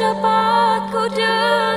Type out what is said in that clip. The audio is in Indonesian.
dapat ku dengar